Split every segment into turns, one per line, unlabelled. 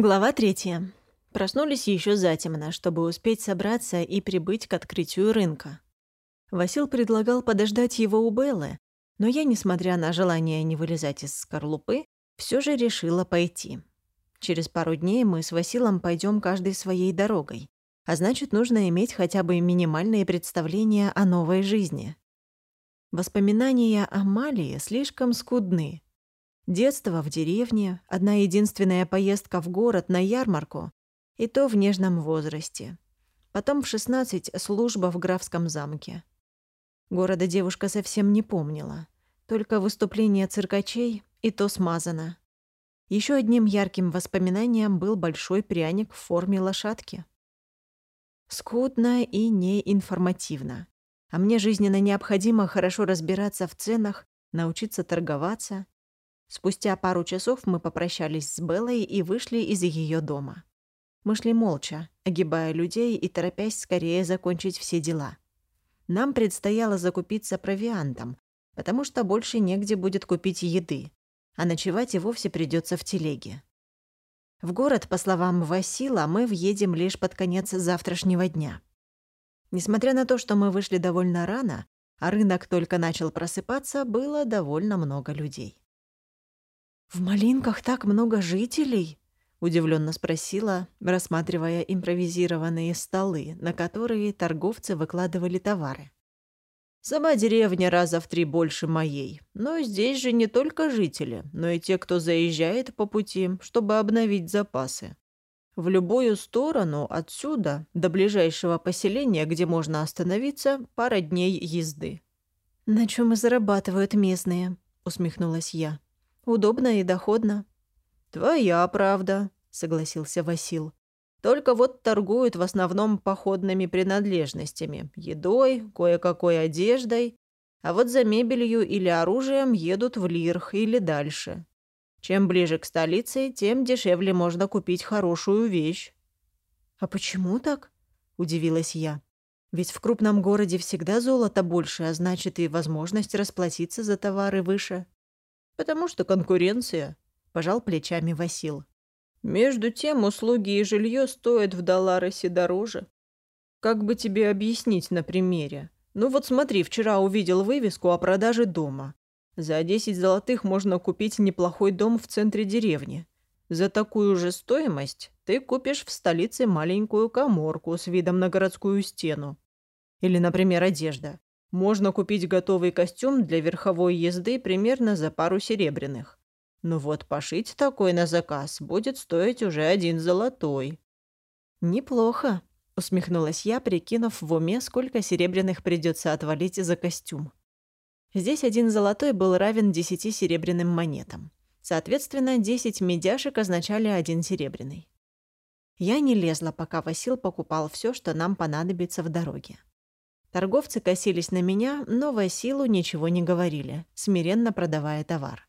Глава третья. Проснулись еще затемно, чтобы успеть собраться и прибыть к открытию рынка. Васил предлагал подождать его у Беллы, но я, несмотря на желание не вылезать из скорлупы, все же решила пойти. Через пару дней мы с Василом пойдем каждой своей дорогой, а значит, нужно иметь хотя бы минимальные представления о новой жизни. Воспоминания о Малии слишком скудны — Детство в деревне, одна единственная поездка в город на ярмарку, и то в нежном возрасте. Потом в 16 служба в графском замке. Города девушка совсем не помнила. Только выступление циркачей, и то смазано. Еще одним ярким воспоминанием был большой пряник в форме лошадки. Скудно и неинформативно. А мне жизненно необходимо хорошо разбираться в ценах, научиться торговаться Спустя пару часов мы попрощались с Беллой и вышли из ее дома. Мы шли молча, огибая людей и торопясь скорее закончить все дела. Нам предстояло закупиться провиантом, потому что больше негде будет купить еды, а ночевать и вовсе придется в телеге. В город, по словам Васила, мы въедем лишь под конец завтрашнего дня. Несмотря на то, что мы вышли довольно рано, а рынок только начал просыпаться, было довольно много людей. «В Малинках так много жителей?» — удивленно спросила, рассматривая импровизированные столы, на которые торговцы выкладывали товары.
«Сама деревня раза в три больше моей, но здесь же не только жители, но и те, кто заезжает по пути, чтобы обновить запасы. В любую сторону отсюда до ближайшего поселения, где можно остановиться, пара дней езды».
«На чем и зарабатывают местные?» — усмехнулась я. Удобно и доходно».
«Твоя правда», — согласился Васил. «Только вот торгуют в основном походными принадлежностями, едой, кое-какой одеждой, а вот за мебелью или оружием едут в Лирх или дальше. Чем ближе к столице, тем дешевле можно купить хорошую вещь».
«А почему так?» — удивилась я. «Ведь в крупном городе всегда золото больше, а значит и возможность расплатиться за товары выше».
«Потому что конкуренция», — пожал плечами Васил. «Между тем услуги и жилье стоят в Долларосе дороже. Как бы тебе объяснить на примере? Ну вот смотри, вчера увидел вывеску о продаже дома. За 10 золотых можно купить неплохой дом в центре деревни. За такую же стоимость ты купишь в столице маленькую коморку с видом на городскую стену. Или, например, одежда. Можно купить готовый костюм для верховой езды примерно за пару серебряных. Но вот пошить такой на заказ будет стоить уже один золотой».
«Неплохо», — усмехнулась я, прикинув в уме, сколько серебряных придется отвалить за костюм. Здесь один золотой был равен десяти серебряным монетам. Соответственно, десять медяшек означали один серебряный. Я не лезла, пока Васил покупал все, что нам понадобится в дороге. Торговцы косились на меня, но Василу ничего не говорили, смиренно продавая товар.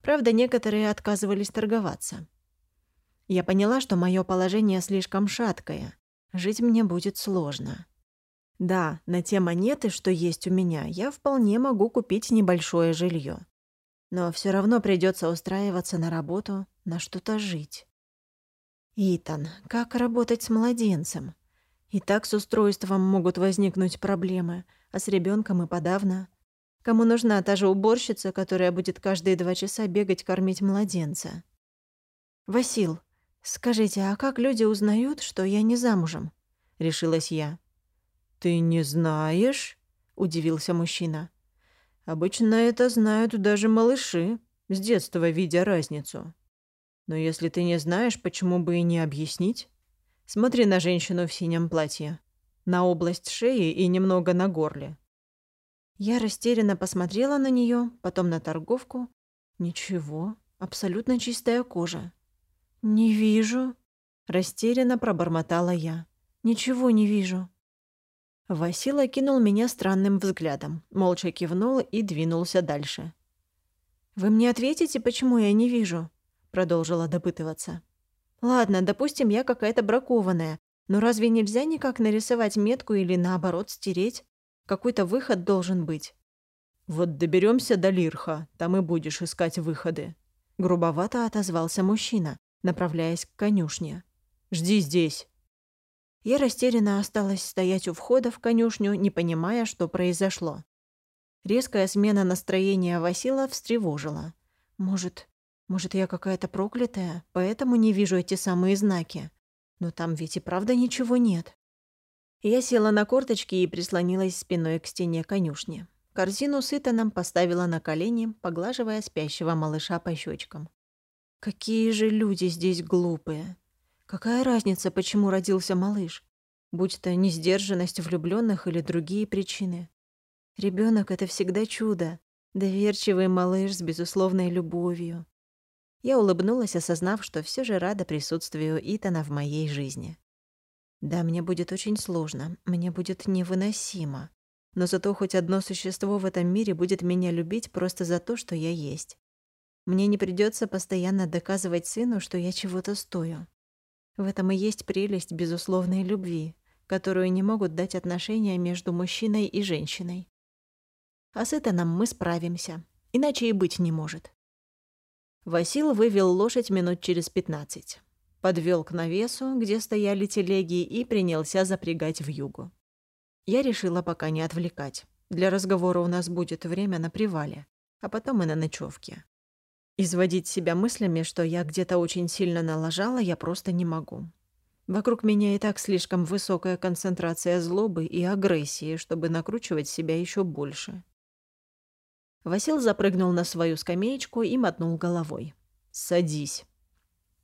Правда, некоторые отказывались торговаться. Я поняла, что мое положение слишком шаткое. Жить мне будет сложно. Да, на те монеты, что есть у меня, я вполне могу купить небольшое жилье. Но все равно придется устраиваться на работу, на что-то жить. Итан, как работать с младенцем? И так с устройством могут возникнуть проблемы, а с ребенком и подавно. Кому нужна та же уборщица, которая будет каждые два часа бегать кормить младенца? «Васил, скажите, а как люди узнают, что я не замужем?» — решилась я.
«Ты не знаешь?» — удивился мужчина. «Обычно это знают даже малыши, с детства видя разницу. Но если ты не знаешь, почему бы и не объяснить?» Смотри на женщину в синем платье. На область шеи и немного на горле.
Я растерянно посмотрела на нее, потом на торговку. Ничего, абсолютно чистая кожа. «Не вижу», — растерянно пробормотала я. «Ничего не вижу». Васила кинул меня странным взглядом, молча кивнул и двинулся дальше. «Вы мне ответите, почему я не вижу?» — продолжила допытываться. Ладно, допустим, я какая-то бракованная, но разве нельзя никак нарисовать метку или наоборот стереть? Какой-то выход должен быть.
Вот доберемся до Лирха, там и будешь искать выходы.
Грубовато отозвался мужчина, направляясь к конюшне.
«Жди здесь».
Я растерянно осталась стоять у входа в конюшню, не понимая, что произошло. Резкая смена настроения Васила встревожила. Может, может, я какая-то проклятая, поэтому не вижу эти самые знаки. Но там ведь и правда ничего нет. Я села на корточки и прислонилась спиной к стене конюшни. Корзину с Итаном поставила на колени, поглаживая спящего малыша по щечкам. Какие же люди здесь глупые. Какая разница, почему родился малыш? Будь то несдержанность влюбленных или другие причины. Ребенок это всегда чудо. Доверчивый малыш с безусловной любовью. Я улыбнулась, осознав, что все же рада присутствию Итана в моей жизни. Да, мне будет очень сложно, мне будет невыносимо. Но зато хоть одно существо в этом мире будет меня любить просто за то, что я есть. Мне не придется постоянно доказывать сыну, что я чего-то стою. В этом и есть прелесть безусловной любви, которую не могут дать отношения между мужчиной и женщиной. А с Этаном мы справимся, иначе и быть не может. Васил вывел лошадь минут через пятнадцать. Подвел к навесу, где стояли телеги, и принялся запрягать в югу. Я решила пока не отвлекать. Для разговора у нас будет время на привале, а потом и на ночевке. Изводить себя мыслями, что я где-то очень сильно налажала, я просто не могу. Вокруг меня и так слишком высокая концентрация злобы и агрессии, чтобы накручивать себя еще больше. Васил запрыгнул на свою скамеечку и мотнул головой. «Садись».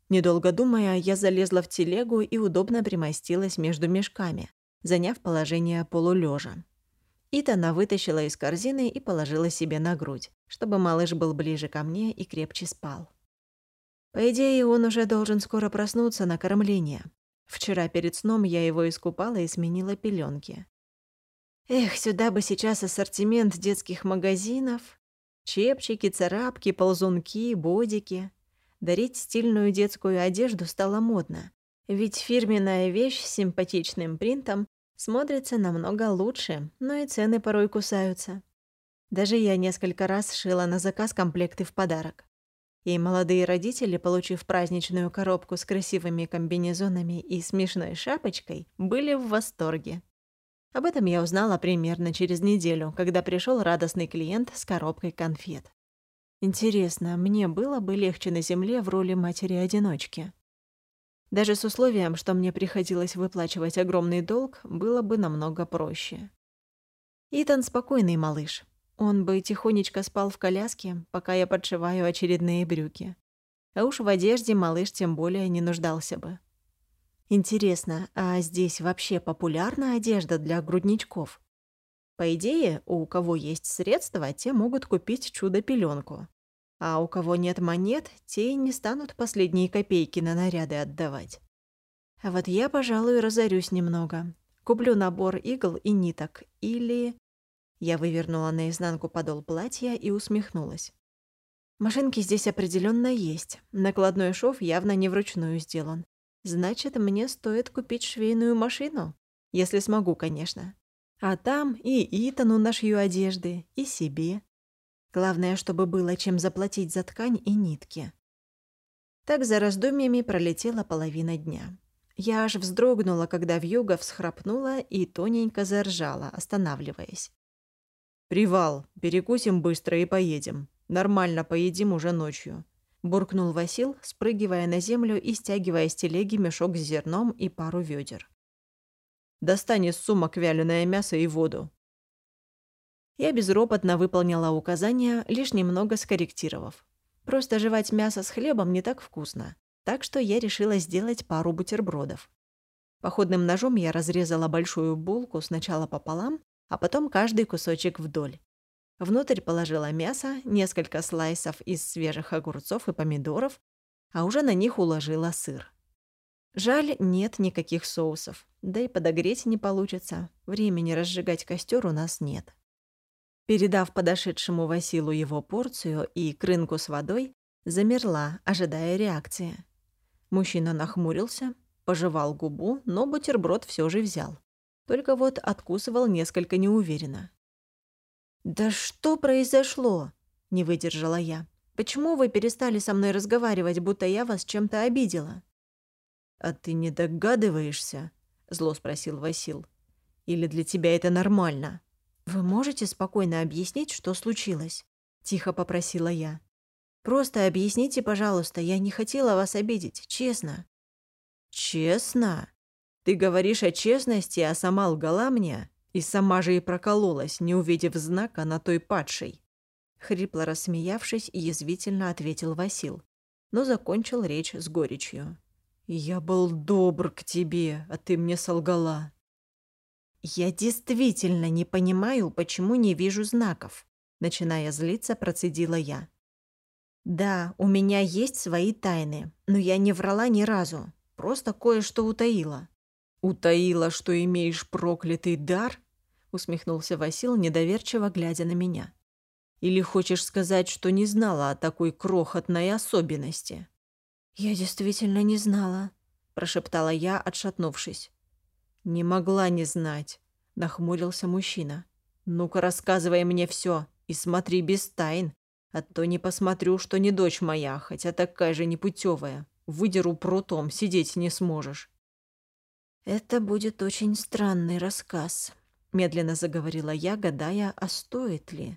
Недолго думая, я залезла в телегу и удобно примостилась между мешками, заняв положение полулежа. Итана вытащила из корзины и положила себе на грудь, чтобы малыш был ближе ко мне и крепче спал. По идее, он уже должен скоро проснуться на кормление. Вчера перед сном я его искупала и сменила пеленки. Эх, сюда бы сейчас ассортимент детских магазинов. Чепчики, царапки, ползунки, бодики. Дарить стильную детскую одежду стало модно. Ведь фирменная вещь с симпатичным принтом смотрится намного лучше, но и цены порой кусаются. Даже я несколько раз шила на заказ комплекты в подарок. И молодые родители, получив праздничную коробку с красивыми комбинезонами и смешной шапочкой, были в восторге. Об этом я узнала примерно через неделю, когда пришел радостный клиент с коробкой конфет. Интересно, мне было бы легче на земле в роли матери-одиночки? Даже с условием, что мне приходилось выплачивать огромный долг, было бы намного проще. Итан спокойный малыш. Он бы тихонечко спал в коляске, пока я подшиваю очередные брюки. А уж в одежде малыш тем более не нуждался бы. Интересно, а здесь вообще популярна одежда для грудничков? По идее, у кого есть средства, те могут купить чудо пеленку А у кого нет монет, те не станут последние копейки на наряды отдавать. А вот я, пожалуй, разорюсь немного. Куплю набор игл и ниток. Или... Я вывернула наизнанку подол платья и усмехнулась. Машинки здесь определенно есть. Накладной шов явно не вручную сделан. Значит, мне стоит купить швейную машину. Если смогу, конечно. А там и Итану нашью одежды, и себе. Главное, чтобы было чем заплатить за ткань и нитки. Так за раздумьями пролетела половина дня. Я аж вздрогнула, когда вьюга всхрапнула и тоненько заржала, останавливаясь.
«Привал. Перекусим быстро и поедем. Нормально поедим уже ночью буркнул Васил, спрыгивая на землю и стягивая с телеги мешок с зерном и пару ведер. «Достань из сумок вяленое мясо и воду». Я безропотно выполнила указания, лишь немного скорректировав. Просто жевать мясо с хлебом не так вкусно, так что я решила сделать пару бутербродов. Походным ножом я разрезала большую булку сначала пополам, а потом каждый кусочек вдоль. Внутрь положила мясо, несколько слайсов из свежих огурцов и помидоров, а уже на них уложила сыр. Жаль, нет никаких соусов, да и подогреть не получится. Времени разжигать костер у нас нет. Передав подошедшему Василу его порцию и крынку с водой, замерла, ожидая реакции. Мужчина нахмурился, пожевал губу, но бутерброд все же взял. Только вот откусывал несколько неуверенно. «Да что произошло?» — не выдержала я.
Почему вы перестали со мной разговаривать, будто я вас чем-то обидела?»
«А ты не догадываешься?» — зло спросил Васил. «Или для тебя это нормально?»
«Вы можете спокойно объяснить, что случилось?» — тихо попросила я. «Просто объясните, пожалуйста, я не хотела вас обидеть, честно».
«Честно? Ты говоришь о честности, а сама лгала мне?» И сама же и прокололась, не увидев знака на той падшей.
Хрипло рассмеявшись, язвительно ответил Васил, но закончил речь с горечью.
«Я был добр к тебе, а ты мне солгала».
«Я действительно не понимаю, почему не вижу знаков», начиная злиться, процедила я. «Да, у меня есть свои тайны, но я не врала ни разу, просто кое-что утаила».
«Утаила, что имеешь проклятый дар?» Усмехнулся Васил, недоверчиво глядя на меня. Или хочешь сказать, что не знала о такой крохотной особенности?
Я действительно не знала, прошептала я, отшатнувшись.
Не могла не знать, нахмурился мужчина. Ну-ка рассказывай мне все и смотри без тайн, а то не посмотрю, что не дочь моя, хотя такая же непутевая. Выдеру прутом, сидеть не сможешь.
Это будет очень странный рассказ, Медленно заговорила я, гадая, а стоит ли?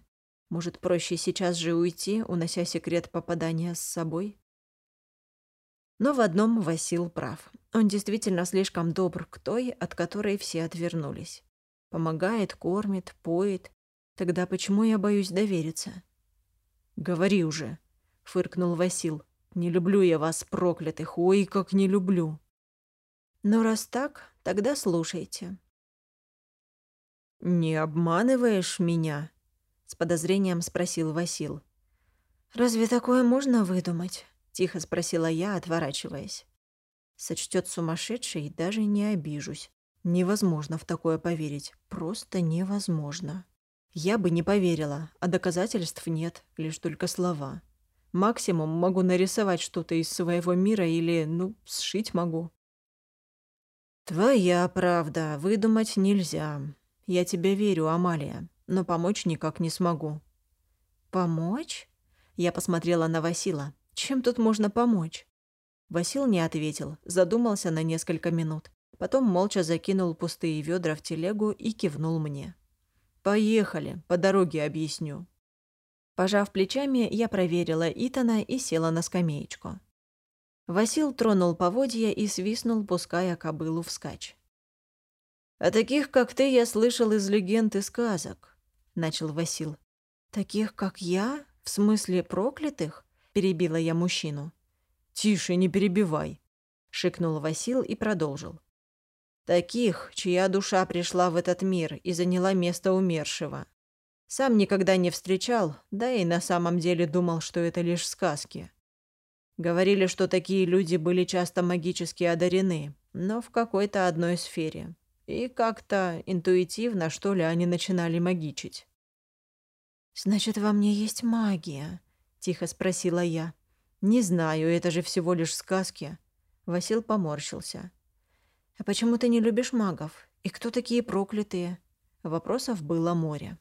Может, проще сейчас же уйти, унося секрет попадания с собой? Но в одном Васил прав. Он действительно слишком добр к той, от которой все отвернулись. Помогает, кормит, поет. Тогда почему я боюсь довериться?
«Говори уже», — фыркнул Васил. «Не люблю я вас, проклятых, ой, как не люблю».
«Ну, раз так, тогда слушайте.
«Не обманываешь меня?» — с подозрением спросил Васил.
«Разве такое можно выдумать?» — тихо спросила я, отворачиваясь.
Сочтет сумасшедший, даже не обижусь. Невозможно в такое поверить. Просто невозможно. Я бы не поверила, а доказательств нет, лишь только слова. Максимум могу нарисовать что-то из своего мира или, ну, сшить могу. «Твоя правда, выдумать нельзя. «Я тебе верю, Амалия, но помочь никак не смогу».
«Помочь?»
Я посмотрела на Васила. «Чем тут можно помочь?» Васил не ответил, задумался на несколько минут. Потом молча закинул пустые ведра в телегу и кивнул мне. «Поехали, по дороге объясню». Пожав плечами, я проверила Итана и села на скамеечку. Васил тронул поводья и свистнул, пуская кобылу вскачь. «О таких, как ты, я слышал из легенд и сказок», — начал Васил.
«Таких, как я? В смысле проклятых?» — перебила я мужчину.
«Тише, не перебивай», — шикнул Васил и продолжил. «Таких, чья душа пришла в этот мир и заняла место умершего. Сам никогда не встречал, да и на самом деле думал, что это лишь сказки. Говорили, что такие люди были часто магически одарены, но в какой-то одной сфере. И как-то интуитивно, что ли, они начинали магичить.
«Значит, во мне есть магия?» — тихо спросила я.
«Не знаю, это же всего лишь сказки». Васил поморщился.
«А почему ты не любишь магов? И кто такие проклятые?» Вопросов было море.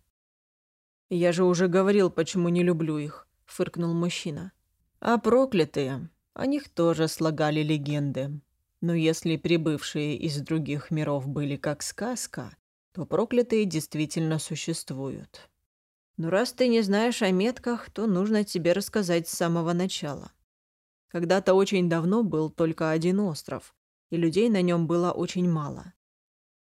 «Я же уже говорил, почему не люблю их», — фыркнул мужчина. «А проклятые? О них тоже слагали легенды. Но если прибывшие из других миров были как сказка, то проклятые действительно существуют. Но раз ты не знаешь о метках, то нужно тебе рассказать с самого начала. Когда-то очень давно был только один остров, и людей на нем было очень мало.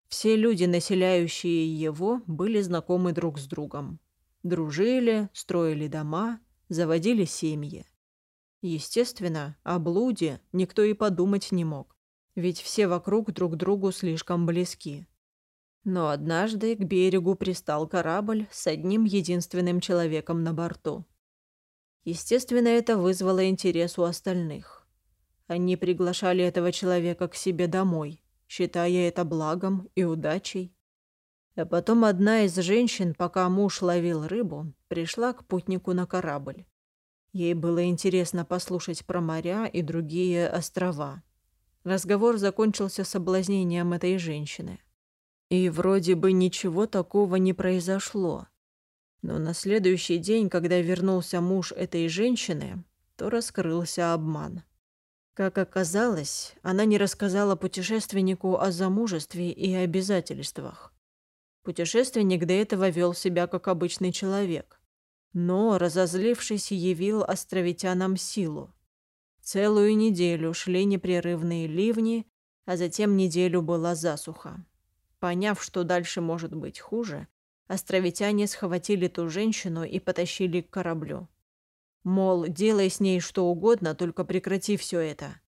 Все люди, населяющие его, были знакомы друг с другом. Дружили, строили дома, заводили семьи. Естественно, о блуде никто и подумать не мог ведь все вокруг друг другу слишком близки. Но однажды к берегу пристал корабль с одним единственным человеком на борту. Естественно, это вызвало интерес у остальных. Они приглашали этого человека к себе домой, считая это благом и удачей. А потом одна из женщин, пока муж ловил рыбу, пришла к путнику на корабль. Ей было интересно послушать про моря и другие острова. Разговор закончился соблазнением этой женщины. И вроде бы ничего такого не произошло. Но на следующий день, когда вернулся муж этой женщины, то раскрылся обман. Как оказалось, она не рассказала путешественнику о замужестве и обязательствах. Путешественник до этого вел себя как обычный человек. Но, разозлившись, явил островитянам силу. Целую неделю шли непрерывные ливни, а затем неделю была засуха. Поняв, что дальше может быть хуже, островитяне схватили ту женщину и потащили к кораблю. Мол, делай с ней что угодно, только прекрати все это.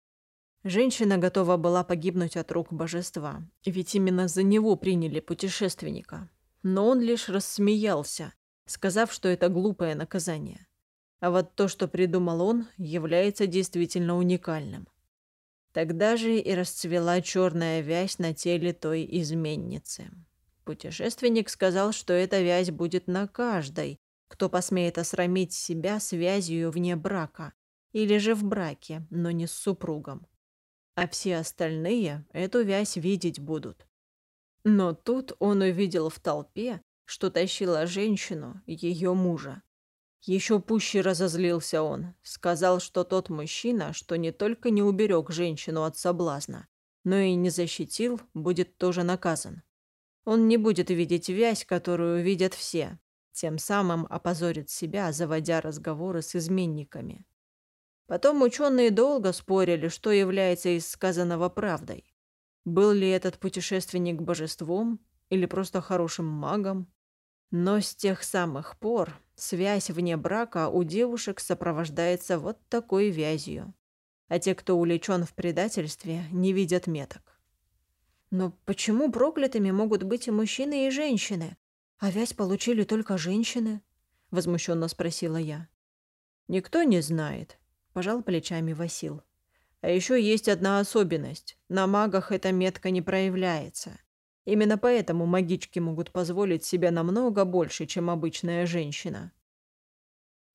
Женщина готова была погибнуть от рук божества, ведь именно за него приняли путешественника. Но он лишь рассмеялся, сказав, что это глупое наказание. А вот то, что придумал он, является действительно уникальным. Тогда же и расцвела черная вязь на теле той изменницы. Путешественник сказал, что эта вязь будет на каждой, кто посмеет осрамить себя связью вне брака или же в браке, но не с супругом а все остальные эту вязь видеть будут. Но тут он увидел в толпе, что тащила женщину, ее мужа. Еще пуще разозлился он, сказал, что тот мужчина, что не только не уберег женщину от соблазна, но и не защитил, будет тоже наказан. Он не будет видеть вязь, которую видят все, тем самым опозорит себя, заводя разговоры с изменниками. Потом ученые долго спорили, что является из сказанного правдой. Был ли этот путешественник божеством или просто хорошим магом? Но с тех самых пор связь вне брака у девушек сопровождается вот такой вязью. А те, кто увлечен в предательстве, не видят меток. Но почему проклятыми могут быть и мужчины, и женщины? А вязь получили только женщины? Возмущенно спросила я. Никто не знает, пожал плечами Васил. А еще есть одна особенность. На магах эта метка не проявляется. Именно поэтому магички могут позволить себе намного больше, чем обычная женщина.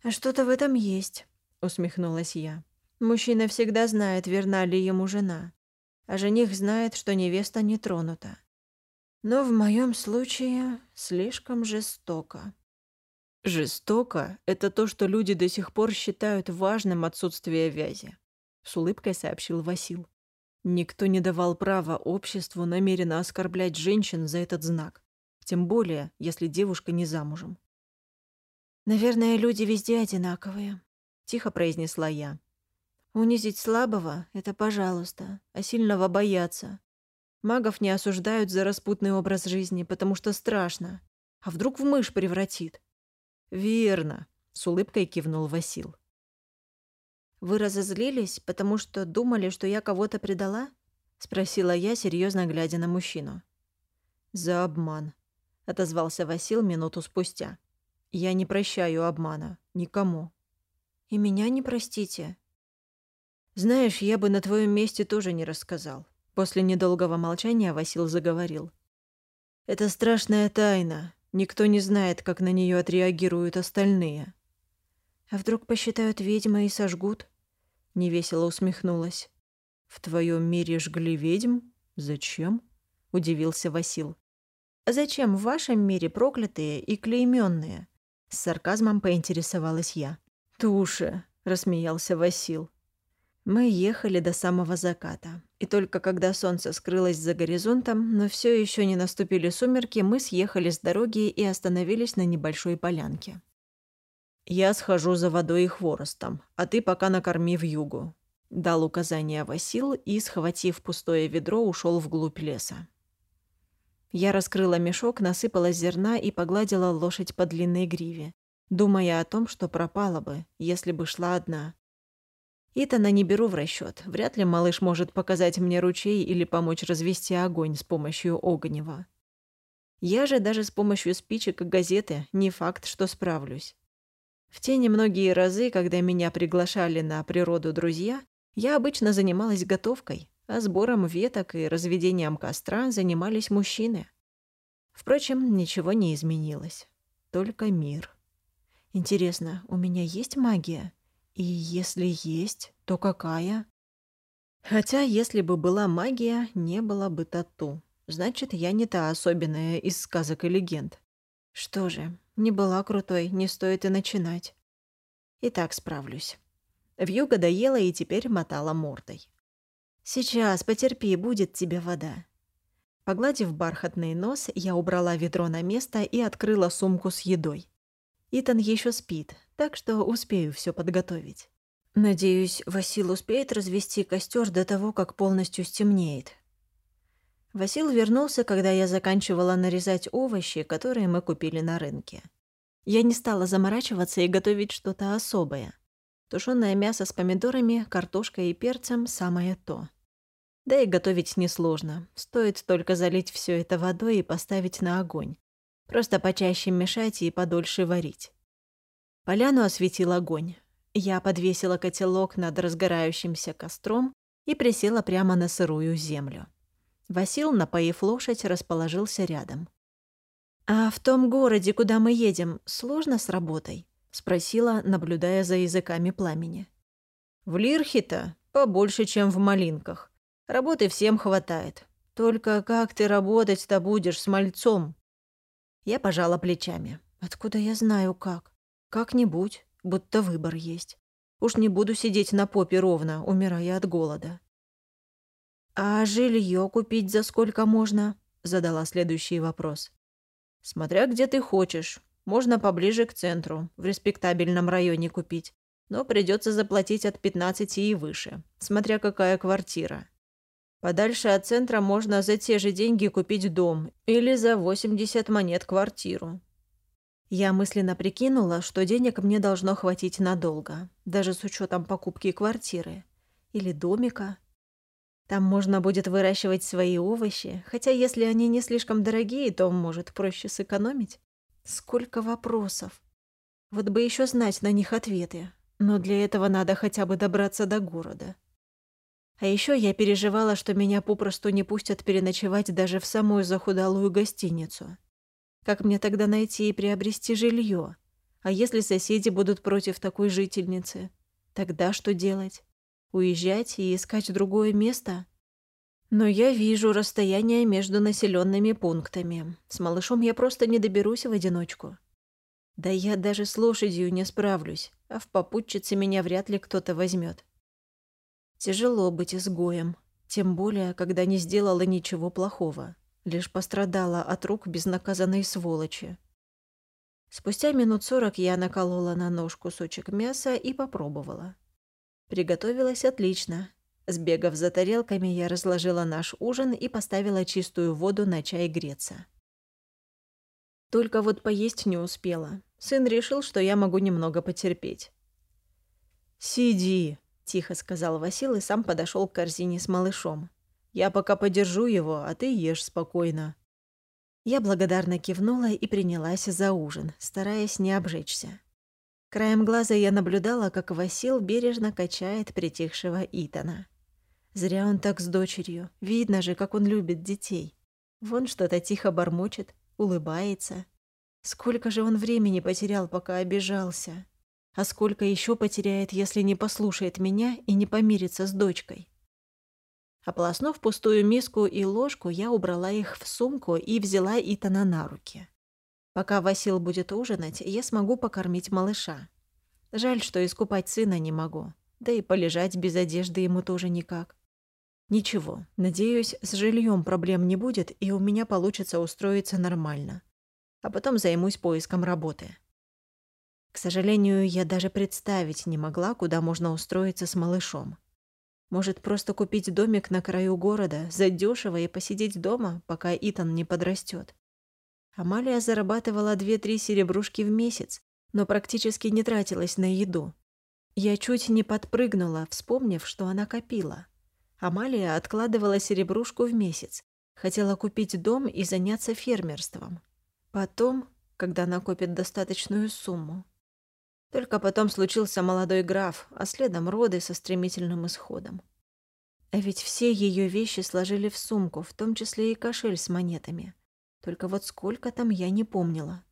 «А что-то в этом есть», — усмехнулась я. «Мужчина всегда знает, верна ли ему жена, а жених знает, что невеста не тронута. Но в моем случае слишком жестоко». Жестоко – это то, что люди до сих пор считают важным отсутствие вязи, с улыбкой сообщил Васил. Никто не давал права обществу намеренно оскорблять женщин за этот знак, тем более, если девушка не замужем.
«Наверное, люди везде одинаковые», — тихо произнесла я. «Унизить слабого — это пожалуйста, а сильного бояться. Магов не осуждают за распутный образ жизни, потому что страшно. А вдруг в мышь превратит?
«Верно», — с улыбкой кивнул Васил.
«Вы разозлились, потому что думали, что я кого-то предала?» — спросила я, серьезно глядя на мужчину.
«За обман», — отозвался Васил минуту спустя. «Я не прощаю обмана. Никому».
«И меня не простите?»
«Знаешь, я бы на твоем месте тоже не рассказал». После недолгого молчания Васил заговорил. «Это страшная тайна, Никто не знает, как на нее отреагируют остальные.
А вдруг посчитают ведьмой и сожгут?
Невесело усмехнулась. В твоем мире жгли ведьм? Зачем? Удивился Васил.
Зачем в вашем мире проклятые и клейменные? С сарказмом поинтересовалась я.
Туша, рассмеялся Васил.
Мы ехали до самого заката. И только когда солнце скрылось за горизонтом, но все еще не наступили сумерки, мы съехали с дороги и остановились на небольшой полянке.
«Я схожу за водой и хворостом, а ты пока накорми в югу», — дал указание Васил и, схватив пустое ведро, ушел вглубь леса.
Я раскрыла мешок, насыпала зерна и погладила лошадь по длинной гриве, думая о том, что пропала бы, если бы шла одна. Итана не беру в расчет. Вряд ли малыш может показать мне ручей или помочь развести огонь с помощью огнева. Я же даже с помощью спичек и газеты не факт, что справлюсь. В те немногие разы, когда меня приглашали на природу друзья, я обычно занималась готовкой, а сбором веток и разведением костра занимались мужчины. Впрочем, ничего не изменилось. Только мир. Интересно, у меня есть магия? И если есть, то какая? Хотя, если бы была магия, не было бы тату. Значит, я не та особенная из сказок и легенд. Что же, Не была крутой, не стоит и начинать. И так справлюсь. Вьюга доела и теперь мотала мордой. «Сейчас, потерпи, будет тебе вода». Погладив бархатный нос, я убрала ведро на место и открыла сумку с едой. Итан еще спит, так что успею все подготовить. Надеюсь, Васил успеет развести костер до того, как полностью стемнеет. Васил вернулся, когда я заканчивала нарезать овощи, которые мы купили на рынке. Я не стала заморачиваться и готовить что-то особое. Тушёное мясо с помидорами, картошкой и перцем – самое то. Да и готовить несложно. Стоит только залить все это водой и поставить на огонь. Просто почаще мешать и подольше варить. Поляну осветил огонь. Я подвесила котелок над разгорающимся костром и присела прямо на сырую землю. Васил, напоив лошадь, расположился рядом. «А в том городе, куда мы едем, сложно с работой?» — спросила, наблюдая за языками пламени.
«В Лирхе-то побольше, чем в Малинках. Работы всем хватает. Только как ты работать-то будешь с мальцом?»
Я пожала плечами. «Откуда я знаю как? Как-нибудь будто выбор есть. Уж не буду сидеть на попе ровно, умирая от голода. «А жилье купить за сколько можно?» — задала следующий вопрос.
«Смотря где ты хочешь. Можно поближе к центру, в респектабельном районе купить. Но придется заплатить от 15 и выше, смотря какая квартира. Подальше от центра можно за те же деньги купить дом или за 80 монет квартиру.
Я мысленно прикинула, что денег мне должно хватить надолго, даже с учетом покупки квартиры или домика. Там можно будет выращивать свои овощи, хотя если они не слишком дорогие, то, может, проще сэкономить. Сколько вопросов. Вот бы еще знать на них ответы, но для этого надо хотя бы добраться до города. А еще я переживала, что меня попросту не пустят переночевать даже в самую захудалую гостиницу. Как мне тогда найти и приобрести жилье? А если соседи будут против такой жительницы? Тогда что делать? Уезжать и искать другое место? Но я вижу расстояние между населенными пунктами. С малышом я просто не доберусь в одиночку. Да я даже с лошадью не справлюсь, а в попутчице меня вряд ли кто-то возьмет. Тяжело быть изгоем, тем более, когда не сделала ничего плохого. Лишь пострадала от рук безнаказанной сволочи. Спустя минут сорок я наколола на нож кусочек мяса и попробовала. Приготовилась отлично. Сбегав за тарелками, я разложила наш ужин и поставила чистую воду на чай греться. Только вот поесть не успела. Сын решил, что я могу немного потерпеть.
«Сиди», —
тихо сказал Васил и сам подошел к корзине с малышом.
Я пока подержу его, а ты ешь спокойно».
Я благодарно кивнула и принялась за ужин, стараясь не обжечься. Краем глаза я наблюдала, как Васил бережно качает притихшего Итана. Зря он так с дочерью. Видно же, как он любит детей. Вон что-то тихо бормочет, улыбается. Сколько же он времени потерял, пока обижался. А сколько еще потеряет, если не послушает меня и не помирится с дочкой. Ополоснув пустую миску и ложку, я убрала их в сумку и взяла Итана на руки. Пока Васил будет ужинать, я смогу покормить малыша. Жаль, что искупать сына не могу. Да и полежать без одежды ему тоже никак. Ничего, надеюсь, с жильем проблем не будет, и у меня получится устроиться нормально. А потом займусь поиском работы. К сожалению, я даже представить не могла, куда можно устроиться с малышом. Может, просто купить домик на краю города, задешево и посидеть дома, пока Итан не подрастет. Амалия зарабатывала две-три серебрушки в месяц, но практически не тратилась на еду. Я чуть не подпрыгнула, вспомнив, что она копила. Амалия откладывала серебрушку в месяц, хотела купить дом и заняться фермерством. Потом, когда накопит достаточную сумму. Только потом случился молодой граф, а следом роды со стремительным исходом. А ведь все ее вещи сложили в сумку, в том числе и кошель с монетами. Только вот сколько там я не помнила.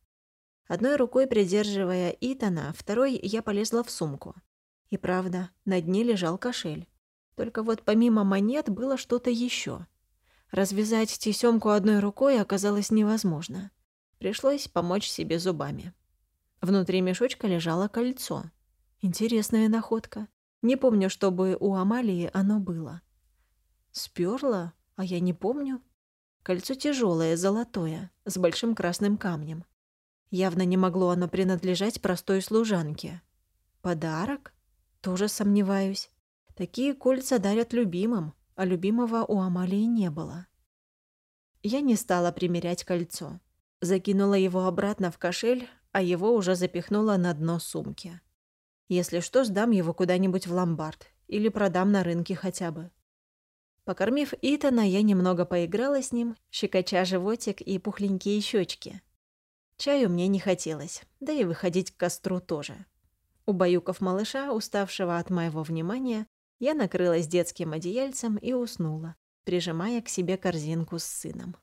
Одной рукой придерживая Итана, второй я полезла в сумку. И правда, на дне лежал кошель. Только вот помимо монет было что-то еще. Развязать тесемку одной рукой оказалось невозможно. Пришлось помочь себе зубами. Внутри мешочка лежало кольцо. Интересная находка. Не помню, чтобы у Амалии оно было. Сперла, а я не помню. Кольцо тяжелое, золотое, с большим красным камнем. Явно не могло оно принадлежать простой служанке. Подарок? Тоже сомневаюсь. Такие кольца дарят любимым, а любимого у Амалии не было. Я не стала примерять кольцо. Закинула его обратно в кошель, а его уже запихнула на дно сумки. Если что, сдам его куда-нибудь в ломбард или продам на рынке хотя бы. Покормив Итана, я немного поиграла с ним, щекоча животик и пухленькие щечки. Чаю мне не хотелось, да и выходить к костру тоже. Убаюкав малыша, уставшего от моего внимания, я накрылась детским одеяльцем и уснула, прижимая к себе корзинку с сыном.